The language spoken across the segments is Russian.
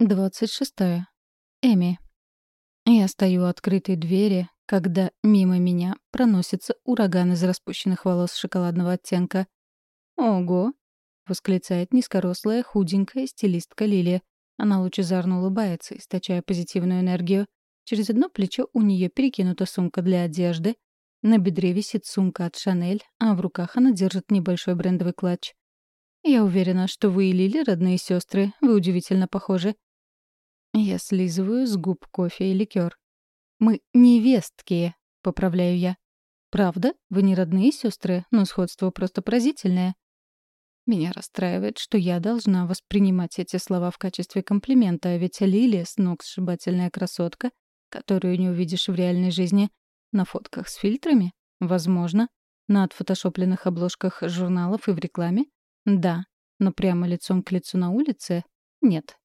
26. Эми. Я стою у открытой двери, когда мимо меня проносится ураган из распущенных волос шоколадного оттенка. «Ого!» — восклицает низкорослая, худенькая стилистка Лилия. Она лучезарно улыбается, источая позитивную энергию. Через одно плечо у нее перекинута сумка для одежды. На бедре висит сумка от Шанель, а в руках она держит небольшой брендовый клатч. «Я уверена, что вы и Лили родные сестры. Вы удивительно похожи. Я слизываю с губ кофе и ликер. «Мы невестки», — поправляю я. «Правда? Вы не родные сестры, но сходство просто поразительное». Меня расстраивает, что я должна воспринимать эти слова в качестве комплимента, а ведь Лилия — сногсшибательная красотка, которую не увидишь в реальной жизни. На фотках с фильтрами? Возможно. На отфотошопленных обложках журналов и в рекламе? Да. Но прямо лицом к лицу на улице? Нет.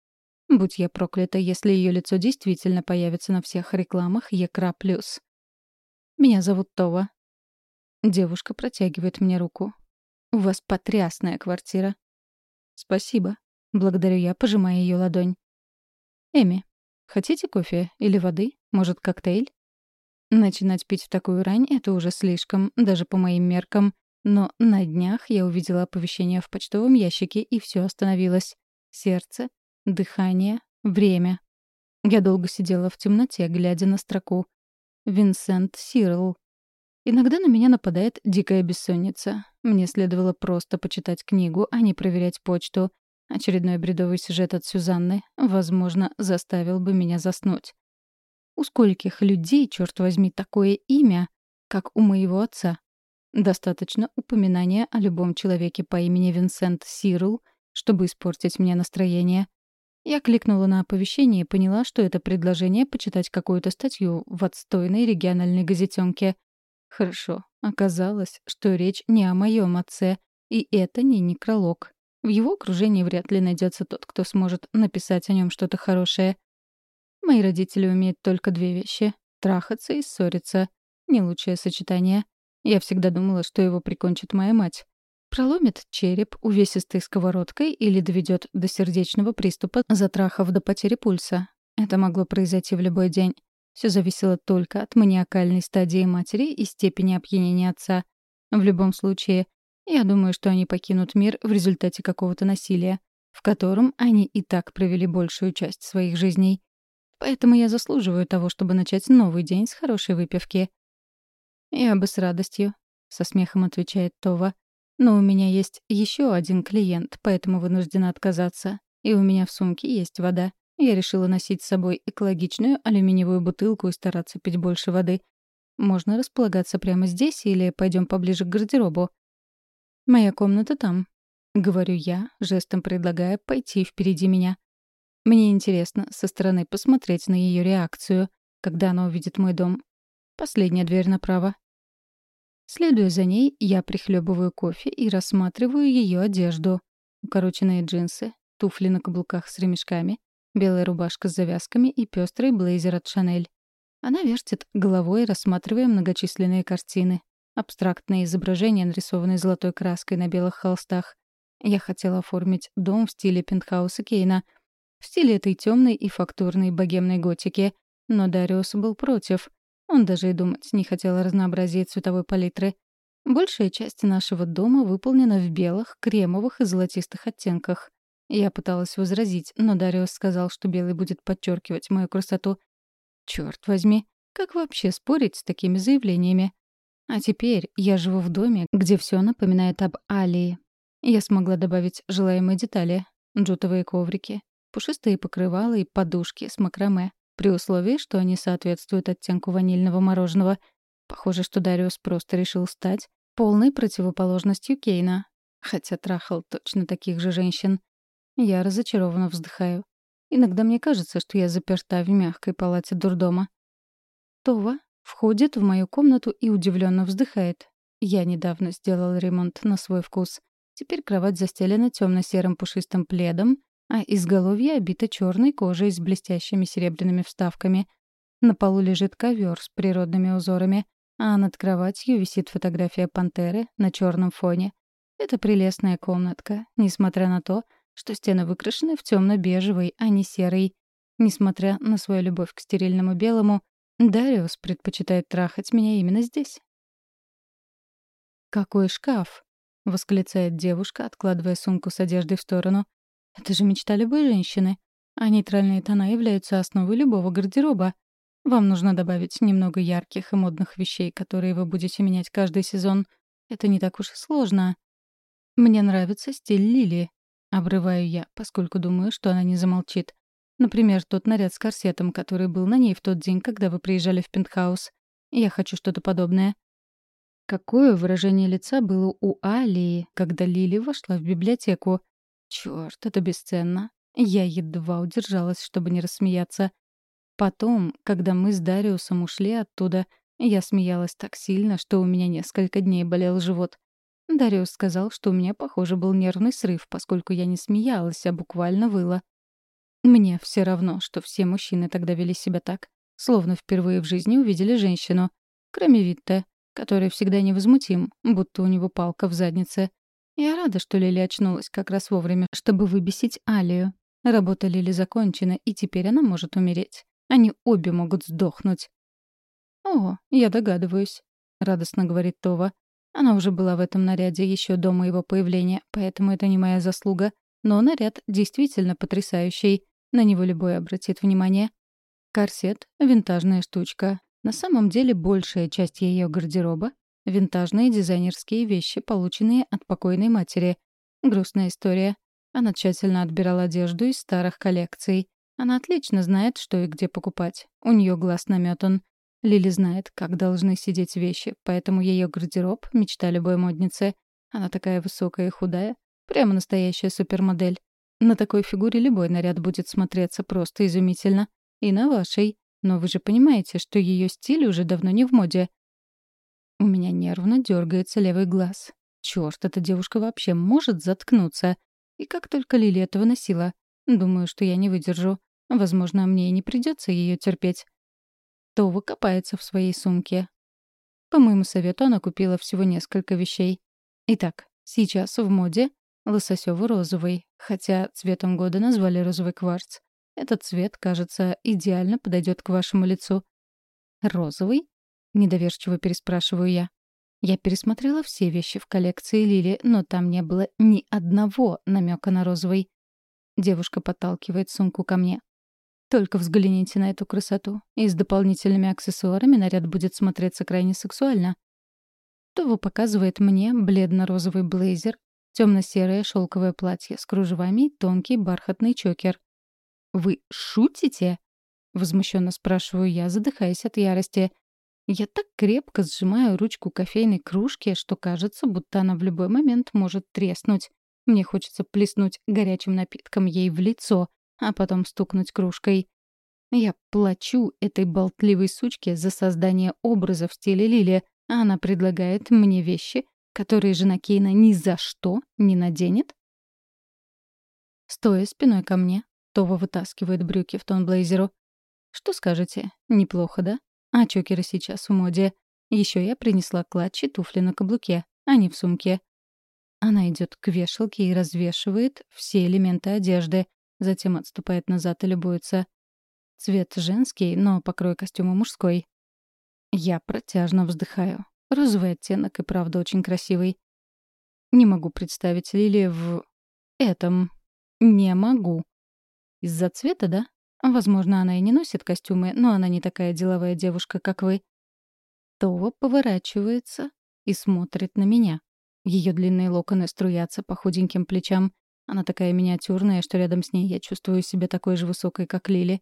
Будь я проклята, если ее лицо действительно появится на всех рекламах Екра Плюс. Меня зовут Това. Девушка протягивает мне руку. У вас потрясная квартира. Спасибо. Благодарю я, пожимая ее ладонь. Эми, хотите кофе или воды? Может, коктейль? Начинать пить в такую рань — это уже слишком, даже по моим меркам. Но на днях я увидела оповещение в почтовом ящике, и все остановилось. Сердце дыхание, время. Я долго сидела в темноте, глядя на строку. Винсент Сирл. Иногда на меня нападает дикая бессонница. Мне следовало просто почитать книгу, а не проверять почту. Очередной бредовый сюжет от Сюзанны, возможно, заставил бы меня заснуть. У скольких людей, черт возьми, такое имя, как у моего отца? Достаточно упоминания о любом человеке по имени Винсент Сирл, чтобы испортить мне настроение. Я кликнула на оповещение и поняла, что это предложение почитать какую-то статью в отстойной региональной газетенке. Хорошо. Оказалось, что речь не о моем отце, и это не некролог. В его окружении вряд ли найдется тот, кто сможет написать о нем что-то хорошее. Мои родители умеют только две вещи — трахаться и ссориться. Не лучшее сочетание. Я всегда думала, что его прикончит моя мать. Проломит череп увесистой сковородкой или доведет до сердечного приступа, затрахав до потери пульса. Это могло произойти в любой день. Все зависело только от маниакальной стадии матери и степени опьянения отца. В любом случае, я думаю, что они покинут мир в результате какого-то насилия, в котором они и так провели большую часть своих жизней. Поэтому я заслуживаю того, чтобы начать новый день с хорошей выпивки. «Я бы с радостью», — со смехом отвечает Това. Но у меня есть еще один клиент, поэтому вынуждена отказаться. И у меня в сумке есть вода. Я решила носить с собой экологичную алюминиевую бутылку и стараться пить больше воды. Можно располагаться прямо здесь или пойдем поближе к гардеробу. Моя комната там. Говорю я, жестом предлагая пойти впереди меня. Мне интересно со стороны посмотреть на ее реакцию, когда она увидит мой дом. Последняя дверь направо. Следуя за ней, я прихлебываю кофе и рассматриваю ее одежду. Укороченные джинсы, туфли на каблуках с ремешками, белая рубашка с завязками и пестрый блейзер от Шанель. Она вертит головой, рассматривая многочисленные картины. Абстрактные изображения, нарисованные золотой краской на белых холстах. Я хотела оформить дом в стиле пентхауса Кейна, в стиле этой темной и фактурной богемной готики, но Дариус был против — он даже и думать не хотел о разнообразии цветовой палитры. Большая часть нашего дома выполнена в белых, кремовых и золотистых оттенках. Я пыталась возразить, но Дариус сказал, что белый будет подчеркивать мою красоту. Черт возьми, как вообще спорить с такими заявлениями? А теперь я живу в доме, где все напоминает об Алии. Я смогла добавить желаемые детали. Джутовые коврики, пушистые покрывала и подушки с макраме при условии, что они соответствуют оттенку ванильного мороженого. Похоже, что Дариус просто решил стать полной противоположностью Кейна, хотя трахал точно таких же женщин. Я разочарованно вздыхаю. Иногда мне кажется, что я заперта в мягкой палате дурдома. Това входит в мою комнату и удивленно вздыхает. Я недавно сделал ремонт на свой вкус. Теперь кровать застелена темно-серым пушистым пледом, а изголовье обито черной кожей с блестящими серебряными вставками. На полу лежит ковер с природными узорами, а над кроватью висит фотография пантеры на черном фоне. Это прелестная комнатка, несмотря на то, что стены выкрашены в темно-бежевый, а не серый. Несмотря на свою любовь к стерильному белому, Дариус предпочитает трахать меня именно здесь. «Какой шкаф!» — восклицает девушка, откладывая сумку с одеждой в сторону. «Это же мечта любой женщины. А нейтральные тона являются основой любого гардероба. Вам нужно добавить немного ярких и модных вещей, которые вы будете менять каждый сезон. Это не так уж и сложно. Мне нравится стиль Лили. Обрываю я, поскольку думаю, что она не замолчит. Например, тот наряд с корсетом, который был на ней в тот день, когда вы приезжали в пентхаус. Я хочу что-то подобное. Какое выражение лица было у Алии, когда Лили вошла в библиотеку. Чёрт, это бесценно. Я едва удержалась, чтобы не рассмеяться. Потом, когда мы с Дариусом ушли оттуда, я смеялась так сильно, что у меня несколько дней болел живот. Дариус сказал, что у меня, похоже, был нервный срыв, поскольку я не смеялась, а буквально выла. Мне все равно, что все мужчины тогда вели себя так, словно впервые в жизни увидели женщину, кроме Витте, который всегда невозмутим, будто у него палка в заднице. Я рада, что Лили очнулась как раз вовремя, чтобы выбесить Алию. Работа Лили закончена, и теперь она может умереть. Они обе могут сдохнуть. «О, я догадываюсь», — радостно говорит Това. Она уже была в этом наряде еще до моего появления, поэтому это не моя заслуга. Но наряд действительно потрясающий. На него любой обратит внимание. Корсет — винтажная штучка. На самом деле большая часть ее гардероба — винтажные дизайнерские вещи, полученные от покойной матери. Грустная история. Она тщательно отбирала одежду из старых коллекций. Она отлично знает, что и где покупать. У нее глаз наметан. Лили знает, как должны сидеть вещи, поэтому ее гардероб — мечта любой модницы. Она такая высокая и худая. Прямо настоящая супермодель. На такой фигуре любой наряд будет смотреться просто изумительно. И на вашей. Но вы же понимаете, что ее стиль уже давно не в моде. У меня нервно дергается левый глаз. Черт, эта девушка вообще может заткнуться. И как только Лили этого носила. Думаю, что я не выдержу. Возможно, мне и не придется ее терпеть. Това копается в своей сумке. По моему совету, она купила всего несколько вещей. Итак, сейчас в моде лососёво-розовый, хотя цветом года назвали розовый кварц. Этот цвет, кажется, идеально подойдет к вашему лицу. «Розовый?» — недоверчиво переспрашиваю я. Я пересмотрела все вещи в коллекции Лили, но там не было ни одного намека на розовый. Девушка подталкивает сумку ко мне. Только взгляните на эту красоту. И с дополнительными аксессуарами наряд будет смотреться крайне сексуально. Това показывает мне бледно-розовый блейзер, темно-серое шелковое платье с кружевами и тонкий бархатный чокер. «Вы шутите?» — возмущенно спрашиваю я, задыхаясь от ярости. Я так крепко сжимаю ручку кофейной кружки, что кажется, будто она в любой момент может треснуть. Мне хочется плеснуть горячим напитком ей в лицо, а потом стукнуть кружкой. Я плачу этой болтливой сучке за создание образа в стиле Лили, а она предлагает мне вещи, которые жена Кейна ни за что не наденет. Стоя спиной ко мне, Това вытаскивает брюки в тон блейзеру. Что скажете? Неплохо, да? А чокеры сейчас в моде. Еще я принесла клатчи туфли на каблуке, а не в сумке. Она идет к вешалке и развешивает все элементы одежды, затем отступает назад и любуется. Цвет женский, но покрой костюма мужской. Я протяжно вздыхаю. Розовый оттенок и правда очень красивый. Не могу представить Лили в... этом. Не могу. Из-за цвета, да? Возможно, она и не носит костюмы, но она не такая деловая девушка, как вы. Това поворачивается и смотрит на меня. Ее длинные локоны струятся по худеньким плечам. Она такая миниатюрная, что рядом с ней я чувствую себя такой же высокой, как Лили.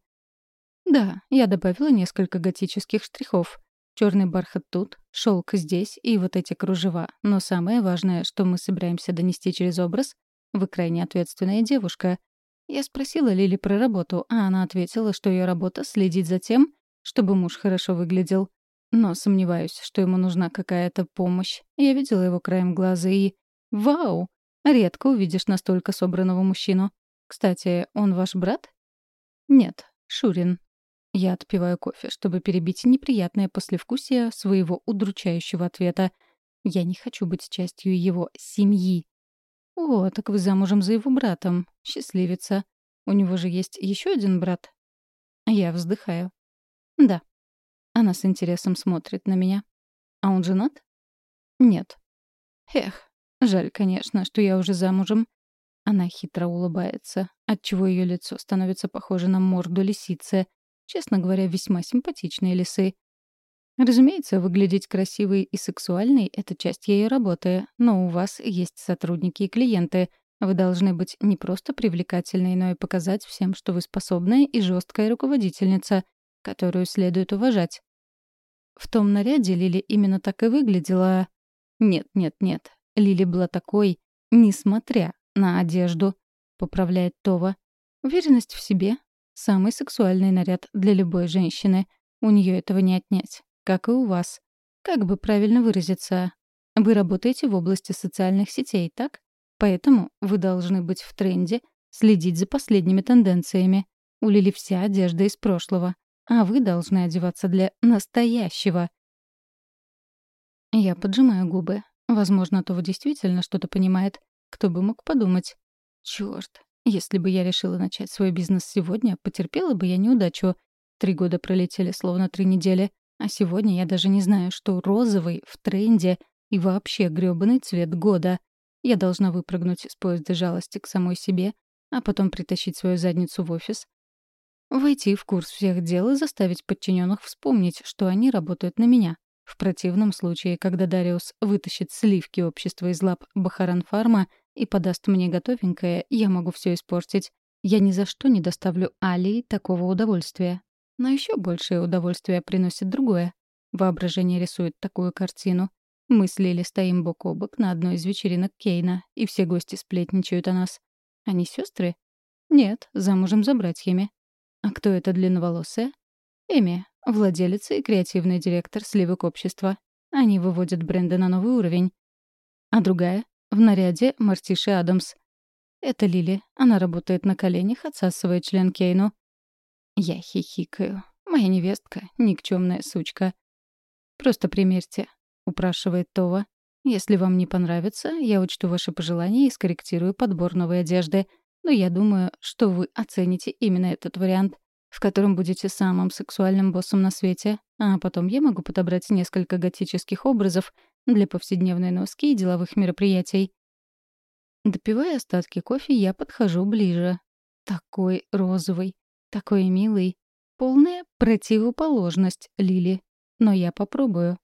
Да, я добавила несколько готических штрихов. Черный бархат тут, шелк здесь и вот эти кружева. Но самое важное, что мы собираемся донести через образ, вы крайне ответственная девушка. Я спросила Лили про работу, а она ответила, что ее работа — следить за тем, чтобы муж хорошо выглядел. Но сомневаюсь, что ему нужна какая-то помощь. Я видела его краем глаза и... Вау! Редко увидишь настолько собранного мужчину. Кстати, он ваш брат? Нет, Шурин. Я отпиваю кофе, чтобы перебить неприятное послевкусие своего удручающего ответа. Я не хочу быть частью его семьи. О, так вы замужем за его братом. Счастливица. У него же есть еще один брат. Я вздыхаю. Да. Она с интересом смотрит на меня. А он женат? Нет. Эх, жаль, конечно, что я уже замужем. Она хитро улыбается, отчего ее лицо становится похоже на морду лисицы. Честно говоря, весьма симпатичные лисы. Разумеется, выглядеть красивой и сексуальной — это часть ее работы, но у вас есть сотрудники и клиенты. Вы должны быть не просто привлекательной, но и показать всем, что вы способная и жесткая руководительница, которую следует уважать. В том наряде Лили именно так и выглядела. Нет, нет, нет. Лили была такой, несмотря на одежду, поправляет Това. Уверенность в себе — самый сексуальный наряд для любой женщины. У нее этого не отнять, как и у вас. Как бы правильно выразиться? Вы работаете в области социальных сетей, так? Поэтому вы должны быть в тренде, следить за последними тенденциями. У Лили вся одежда из прошлого, а вы должны одеваться для настоящего. Я поджимаю губы. Возможно, Това действительно что-то понимает. Кто бы мог подумать? Чёрт, если бы я решила начать свой бизнес сегодня, потерпела бы я неудачу. Три года пролетели словно три недели, а сегодня я даже не знаю, что розовый в тренде и вообще грёбаный цвет года. Я должна выпрыгнуть из поезда жалости к самой себе, а потом притащить свою задницу в офис, войти в курс всех дел и заставить подчиненных вспомнить, что они работают на меня. В противном случае, когда Дариус вытащит сливки общества из лап Бахаран-фарма и подаст мне готовенькое, я могу все испортить. Я ни за что не доставлю Алии такого удовольствия. Но еще большее удовольствие приносит другое. Воображение рисует такую картину. Мы с Лили стоим бок о бок на одной из вечеринок Кейна, и все гости сплетничают о нас. Они сестры? Нет, замужем за братьями. А кто это длинноволосая? Эми, владелица и креативный директор сливок общества. Они выводят бренды на новый уровень. А другая в наряде Мартиши Адамс. Это Лили. Она работает на коленях, отсасывая член Кейну. Я хихикаю. Моя невестка — никчемная сучка. «Просто примерьте», — упрашивает Това. «Если вам не понравится, я учту ваши пожелания и скорректирую подбор новой одежды. Но я думаю, что вы оцените именно этот вариант, в котором будете самым сексуальным боссом на свете. А потом я могу подобрать несколько готических образов — для повседневной носки и деловых мероприятий. Допивая остатки кофе, я подхожу ближе. Такой розовый, такой милый. Полная противоположность Лили. Но я попробую.